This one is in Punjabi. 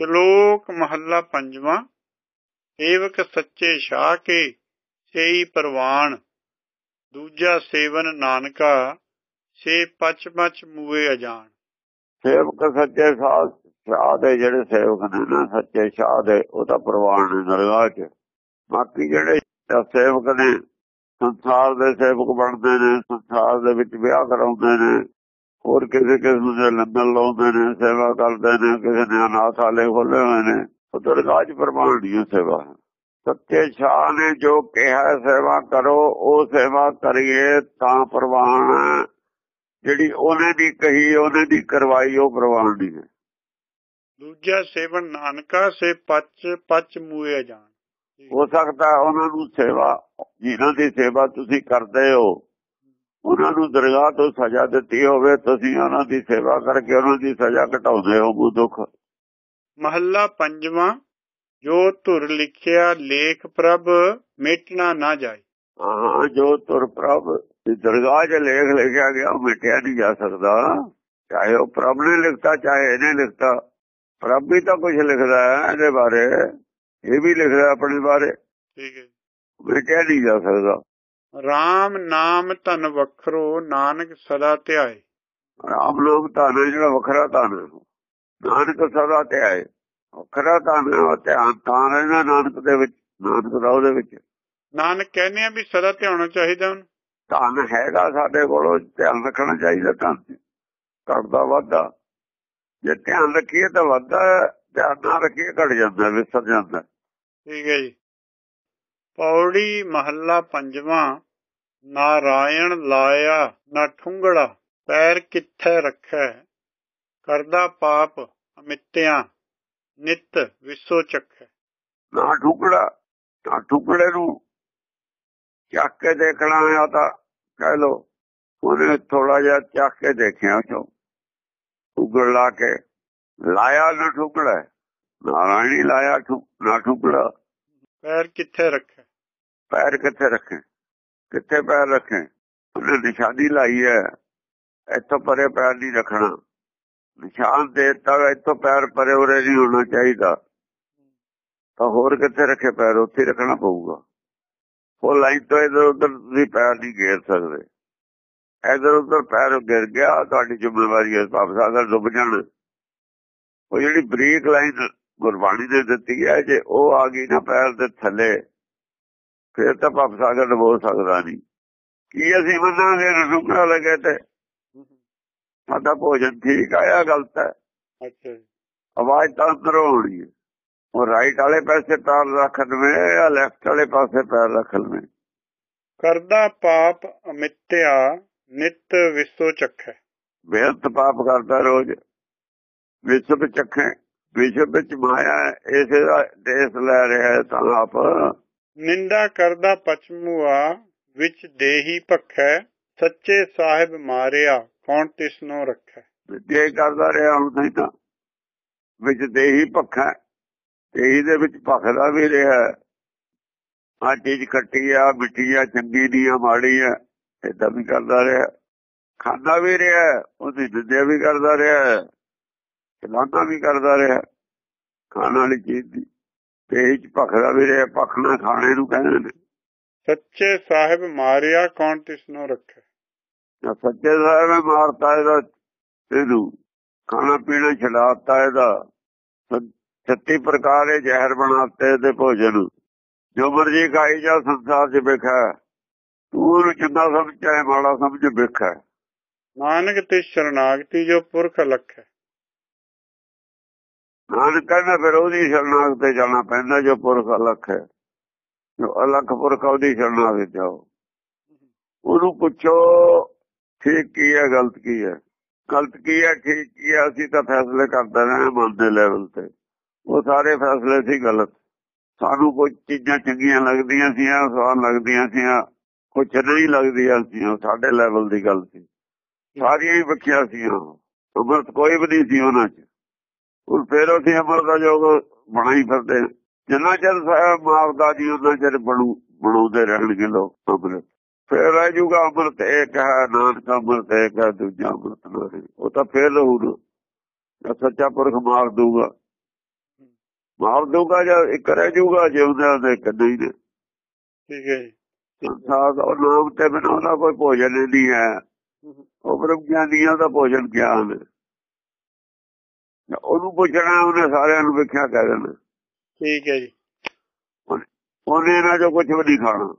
ਸ਼ਲੋਕ ਮਹੱਲਾ ਪੰਜਵਾਂ, ਸੇਵਕ ਸੱਚੇ ਸ਼ਾਹ ਕੇ ਸੇਈ ਪ੍ਰਵਾਨ, ਦੂਜਾ ਸੇਵਨ ਨਾਨਕਾ, ਸੇ ਪਚ ਪਚ ਮੂਏ ਅਜਾਨ। ਸੇਵਕ ਸੱਚੇ ਸਾਧ ਸ਼ਾਹ ਦੇ ਜਿਹੜੇ ਸੇਵਕ ਨੇ ਨਾ, ਸੱਚੇ ਸ਼ਾਹ ਦੇ, ਉਹ ਤਾਂ ਪ੍ਰਵਾਨ ਨੇ ਦਰਗਾਹ 'ਚ। ਬਾਕੀ ਜਿਹੜੇ ਸੇਵਕ ਨੇ, ਸੰਸਾਰ ਦੇ ਸੇਵਕ ਬਣਦੇ ਨੇ, ਸੰਸਾਰ ਦੇ ਵਿੱਚ ਵਿਆਹ ਕਰਾਉਂਦੇ ਨੇ ਹੋਰ ਕਿਸੇ ਕਿਸੇ ਦੇ ਲੰਗਰ ਲਾਉਂਦੇ ਨੇ ਸੇਵਾ ਕਰਦੇ ਨੇ ਕਿਸੇ ਨੇ ਅਨਾਥਾਲੇ ਖੋਲੇ ਹੋਏ ਨੇ। ਉਹ ਦਰਗਾਹ 'ਚ ਪ੍ਰਵਾਨ ਦੀ ਸੇਵਾ ਸੱਚੇ ਸ਼ਾਹ ਨੇ ਜੋ ਕਿਹਾ ਸੇਵਾ ਕਰੋ ਉਹ ਸੇਵਾ ਕਰੀਏ ਤਾਂ ਪ੍ਰਵਾਨ। ਜਿਹੜੀ ਉਹਨੇ ਦੀ ਕਹੀ ਉਹਨੇ ਦੀ ਕਰਵਾਈ ਉਹ ਪ੍ਰਵਾਨ ਨਹੀਂ ਹੈ। ਦੂਜਾ ਸੇਵਨ ਨਾਨਕਾ ਸੇ ਪਚ ਪਚ ਮੂਏ ਅਜਾਨ। ਹੋ ਸਕਦਾ ਉਹਨਾਂ ਨੂੰ ਸੇਵਾ ਜਿਨ੍ਹਾਂ ਦੀ ਸੇਵਾ ਤੁਸੀਂ ਕਰਦੇ ਹੋ ਉਹਨਾਂ ਨੂੰ ਦਰਗਾਹ ਤੋਂ ਸਜ਼ਾ ਦਿੱਤੀ ਹੋਵੇ ਤੁਸੀਂ ਉਹਨਾਂ ਦੀ ਸੇਵਾ ਕਰਕੇ ਉਹਨਾਂ ਦੀ ਸਜ਼ਾ ਘਟਾਉਂਦੇ ਹੋ ਉਹ ਦੁੱਖ। ਮਹੱਲਾ ਪੰਜਵਾਂ ਜੋ ਧੁਰ ਲਿਖਿਆ ਲੇਖ ਪ੍ਰਭ ਮੇਟਣਾ ਨਾ ਜਾਏ। ਹਾਂ ਜੋ ਤੁਰ ਪ੍ਰਭ ਦਰਗਾਹ 'ਚ ਲੇਖ ਲਿਖਿਆ ਗਿਆ ਉਹ ਮਿਟਿਆ ਨਹੀਂ ਜਾ ਸਕਦਾ। ਚਾਹੇ ਉਹ ਪ੍ਰਭ ਨੇ ਲਿਖਤਾ ਚਾਹੇ ਇਹਨੇ ਲਿਖਤਾ। ਪ੍ਰਭ ਵੀ ਤਾਂ ਕੁਝ ਲਿਖਦਾ ਹੈ ਇਹਦੇ ਬਾਰੇ। ਇਹ ਵੀ ਲਿਖਦਾ ਆਪਣੇ ਬਾਰੇ। ਠੀਕ ਹੈ ਮਿਟਿਆ ਨਹੀਂ ਜਾ ਸਕਦਾ। RAM ਨਾਮ ਧਨ ਵਖਰੋ ਨਾਨਕ ਸਦਾ ਧਿਆਏ। ਰਾਮ ਨਾਮ ਧਨ ਜਿਹੜਾ ਵੱਖਰਾ ਧਨ ਨਾਨਕ ਸਦਾ ਤੇ ਆਏ ਵੱਖਰਾ ਧਨ ਧਿਆਨ ਤਾਂ ਰਹਿਣਾ ਨਾਨਕ ਦੇ ਵਿੱਚ ਨਾਨਕ ਦਾ ਉਹਦੇ ਵਿੱਚ। ਨਾਨਕ ਕਹਿੰਦੇ ਆ ਵੀ ਸਦਾ ਧਿਆਉਣਾ ਚਾਹੀਦਾ ਉਹਨੂੰ। ਧਨ ਹੈਗਾ ਸਾਡੇ ਕੋਲੋਂ ਧਿਆਨ ਰੱਖਣਾ ਚਾਹੀਦਾ ਧਨ ਘਟਦਾ ਵੱਧਦਾ ਜੇ ਧਿਆਨ ਰੱਖੀਏ ਤਾਂ ਵੱਧਦਾ ਹੈ, ਧਿਆਨ ਨਾ ਰੱਖੀਏ ਘਟ ਜਾਂਦਾ ਵਿਸਰ ਜਾਂਦਾ। ਠੀਕ ਹੈ ਜੀ। ਪੌੜੀ ਮਹੱਲਾ ਪੰਜਵਾਂ ਨਾਰਾਇਣ ਲਾਇਆ ਨਾ ਠੁੰਗੜਾ ਪੈਰ ਕਿੱਥੇ ਰੱਖੈ? ਕਰਦਾ ਪਾਪ ਅਮਿੱਤਿਆਂ ਨਿਤ ਵਿਸੋ ਚੱਖੈ। ਨਾ ਠੁਕੜਾ ਨਾ ਠੁਕੜੇ ਨੂੰ ਚੱਕ ਕੇ ਦੇਖਣਾ ਆ ਤਾਂ ਕਹਿ ਲੋ ਉਹਨੇ ਥੋੜਾ ਜਿਹਾ ਚੱਕ ਕੇ ਦੇਖਿਆ ਚੋ ਉਗੜ ਲਾ ਕੇ ਲਾਇਆ ਨਾ ਠੁਕੜਾ ਨਾਰਾਇਣੀ ਲਾਇਆ ਨਾ ਠੁਕੜਾ ਪੈਰ ਕਿੱਥੇ ਰੱਖੈ? ਪੈਰ ਕਿੱਥੇ ਰੱਖੇ? ਕਿੱਥੇ ਪੈਰ ਰੱਖੇ? ਉਹਨੇ ਨਿਸ਼ਾਨੀ ਲਾਈ ਹੈ। ਇੱਥੋਂ ਪਰੇ ਪੈਰ ਨਹੀਂ ਰੱਖਣਾ। ਨਿਸ਼ਾਨ ਦੇਤਾ ਇੱਥੋਂ ਪੈਰ ਪਰੇ ਉਰੇ ਨਹੀਂ ਹੋਣਾ ਚਾਹੀਦਾ। ਤਾਂ ਹੋਰ ਕਿੱਥੇ ਰੱਖੇ ਪੈਰ? ਉੱਥੇ ਰੱਖਣਾ ਪਊਗਾ। ਉਹ ਲਾਈਨ ਤੋਂ ਇਧਰ ਉਧਰ ਤੁਸੀਂ ਪੈਰ ਨਹੀਂ ਗੇਰ ਸਕਦੇ। ਇਧਰ ਉਧਰ ਪੈਰ ਗਿਰ ਗਿਆ, ਤੁਹਾਡੀ ਜ਼ਿੰਮੇਵਾਰੀ ਹੈ ਪਾਪ ਸਾਗਰ ਡੁੱਬ ਜਾਣ। ਉਹ ਜਿਹੜੀ ਬਰੀਕ ਲਾਈਨ ਗੁਰਬਾਣੀ ਨੇ ਦਿੱਤੀ ਹੈ, ਜੇ ਉਹ ਆ ਗਈ ਨਾ ਪੈਰ ਦੇ ਥੱਲੇ ਫਿਰ ਤਾਂ ਪਾਪ ਸਾਗਰ ਡੁਬੋ ਸਕਦਾ ਨਹੀਂ ਕੀ ਅਸੀਂ ਮੰਨਾਂਗੇ ਰੁਕਣਾ ਲੱਗੇ ਤੇ ਸਾਡਾ ਭੋਜਨ ਠੀਕ ਆਇਆ ਗਲਤ ਹੈ ਅੱਛਾ ਆਵਾਜ਼ ਤਾਂ ਅੰਦਰੋਂ ਹੋਣੀ ਹੈ। ਉਹ ਰਾਈਟ ਵਾਲੇ ਪਾਸੇ ਪੈਰ ਰੱਖ ਲਵੇ ਜਾਂ ਲੈਫਟ ਵਾਲੇ ਪਾਸੇ ਪੈਰ ਰੱਖ ਲਵੇ ਕਰਦਾ ਪਾਪ ਅਮਿੱਤਿਆ ਨਿਤ ਵਿਸੋ ਚੱਖੈ। ਬੇਅੰਤ ਪਾਪ ਕਰਦਾ ਰੋਜ਼। ਵਿਸ਼ਵ ਚੱਖੇ। ਵਿਸ਼ਵ ਵਿੱਚ ਮਾਇਆ ਇਸੇ ਦਾ ਦੇਸ਼ ਲੈ ਰਿਹਾ ਤਾਂ ਆਪ। ਨਿੰਦਾ ਕਰਦਾ ਪਛਮੂਆ ਵਿੱਚ ਦੇਹੀ ਭਖੈ, ਸੱਚੇ ਸਾਹਿਬ ਮਾਰਿਆ ਕੌਣ ਤਿਸਨੋ ਰੱਖੈ? ਜੇ ਕਰਦਾ ਰਿਹਾ ਹੁਣ ਨਹੀਂ ਤਾਂ। ਵਿੱਚ ਦੇਹੀ ਭੱਖਾ, ਦੇਹੀ ਦੇ ਵਿੱਚ ਭਖਦਾ ਵੀ ਰਿਹਾ ਆ ਚੀਜ਼ ਖੱਟੀ ਆ ਮਿੱਠੀ ਆ ਚੰਗੀ ਦੀ ਆ ਮਾੜੀ ਆ ਏਦਾਂ ਵੀ ਕਰਦਾ ਰਿਹਾ। ਖਾਂਦਾ ਵੀ ਰਿਹਾ ਉਹਦੀ ਨਿੰਦਿਆ ਵੀ ਕਰਦਾ ਰਿਹਾ ਚਲਾਉਂਦਾ ਵੀ ਕਰਦਾ ਰਿਹਾ, ਖਾਣ ਵਾਲੀ ਚੀਜ਼ ਦੀ। ਚ ਭਖਦਾ ਵੀ ਰਿਹਾ ਭਖਣਾ ਖਾਣੇ ਨੂੰ ਕਹਿੰਦੇ ਨੇ। ਸੱਚੇ ਸਾਹਿਬ ਮਾਰਿਆ ਕੌਣ ਤਿਸਨੋ ਰੱਖੈ? ਸੱਚੇ ਸਾਹਿਬ ਨੇ ਮਾਰਤਾ ਇਹਦਾ ਇਹਨੂੰ ਖਾਣਾ ਪੀਣਾ ਛਡਾਤਾ ਇਹਦਾ। ਸ- ਛੱਤੀ ਪ੍ਰਕਾਰ ਇਹ ਜ਼ਹਿਰ ਬਣਾਤੇ ਇਹਦੇ ਭੋਜਨ। ਜੋ ਮਰਜ਼ੀ ਖਾਈ ਜਾ ਸੰਸਾਰ 'ਚ ਵੇਖਾ ਤੂੰ ਉਹਨੂੰ ਚੰਗਾ ਸਮਝ ਚਾਹੇ ਮਾੜਾ ਸਮਝ ਵੇਖਾ ਨਾਨਕ ਤੇ ਸ਼ਰਨਾਗਤੀ ਜੋ ਪੁਰਖ ਲਖੈ। ਨਾਨਕ ਕਹਿੰਦਾ ਫਿਰ ਉਹਦੀ ਸ਼ਰਨਾਗ ਤੇ ਜਾਣਾ ਪੈਂਦਾ ਜੋ ਪੁਰਖ ਅਲਖ ਹੈ। ਜੋ ਅਲਖ ਪੁਰਖ ਆ, ਉਹਦੀ ਸ਼ਰਨਾਗ ਜਾਓ। ਉਹਨੂੰ ਪੁੱਛੋ ਠੀਕ ਕੀ ਹੈ ਗਲਤ ਕੀ ਹੈ? ਗਲਤ ਕੀ ਹੈ ਠੀਕ ਕੀ ਹੈ? ਅਸੀਂ ਤਾਂ ਫੈਸਲੇ ਕਰਦੇ ਰਹੇ ਮਨ ਦੇ ਲੈਵਲ ਤੇ। ਉਹ ਸਾਰੇ ਫੈਸਲੇ ਸੀ ਗਲਤ। ਸਾਨੂੰ ਕੋਈ ਚੀਜ਼ਾਂ ਚੰਗੀਆਂ ਲੱਗਦੀਆਂ ਸੀ ਸਵਾਦ ਲੱਗਦੀਆਂ ਸੀ ਕੁਝ ਨਹੀਂ ਲੱਗਦੀਆਂ ਸੀ ਸਾਡੇ ਲੈਵਲ ਦੀ ਗੱਲ ਸੀ। ਸਾਰੀਆਂ ਹੀ ਵਖਿਆ ਸੀ ਅਮਰਤ ਕੋਈ ਵੀ ਨਹੀਂ ਸੀ ਉਹਨਾਂ 'ਚ। ਹੁਣ ਫੇਰ ਅਸੀਂ ਅਮਰ ਦਾ ਯੋਗ ਬਣਾਈ ਫਿਰਦੇ ਹਾਂ। ਜਿੰਨਾ ਚਿਰ ਸਾਹਿਬ ਮਾਰਦਾ ਜੀ ਉਹਨਾਂ ਚਿਰ ਬਣੂ ਬਣਾਉਂਦੇ ਰਹਿਣਗੇ ਲੋਕ ਫੇਰ ਰਹਿ ਜੂਗਾ ਅਮਰਤ ਇੱਕ ਹੈ ਨਾਨਕ ਅਮਰਤ ਇੱਕ ਹੈ ਦੂਜਾ ਅਮਰਤ ਨਹੀਂ ਉਹ ਤਾਂ ਫੇਰ ਰਹੂ ਸੱਚਾ ਪੁਰਖ ਮਾਰ ਦੂਗਾ ਮਾਰ ਦੂਗਾ ਜਾਂ ਇੱਕ ਰਹਿ ਜਾਊਗਾ ਜਿਉਂਦਿਆਂ ਦੇ ਇੱਕ ਨਹੀਂ ਨੇ। ਠੀਕ ਹੈ ਜੀ। ਸੰਸਾਰ ਦਾ ਨਾਮ ਤੇ ਬਿਨਾਂ ਕੋਈ ਭੋਜਨ ਹੀ ਨਹੀਂ ਹੈ। ਉਹ ਬ੍ਰਹਮ ਗਿਆਨੀਆਂ ਦਾ ਭੋਜਨ ਗਿਆਨ ਹੈ। ਉਹਨੂੰ ਪੁੱਛਣਾ ਉਹਨੇ ਸਾਰਿਆਂ ਨੂੰ ਵੇਖਿਆ ਕਹਿ ਦੇਣਾ। ਠੀਕ ਹੈ ਜੀ। ਉਹਨੇ ਇਹਨਾਂ ਚੋਂ ਕੁਝ ਵੀ ਨਹੀਂ ਖਾਣਾ।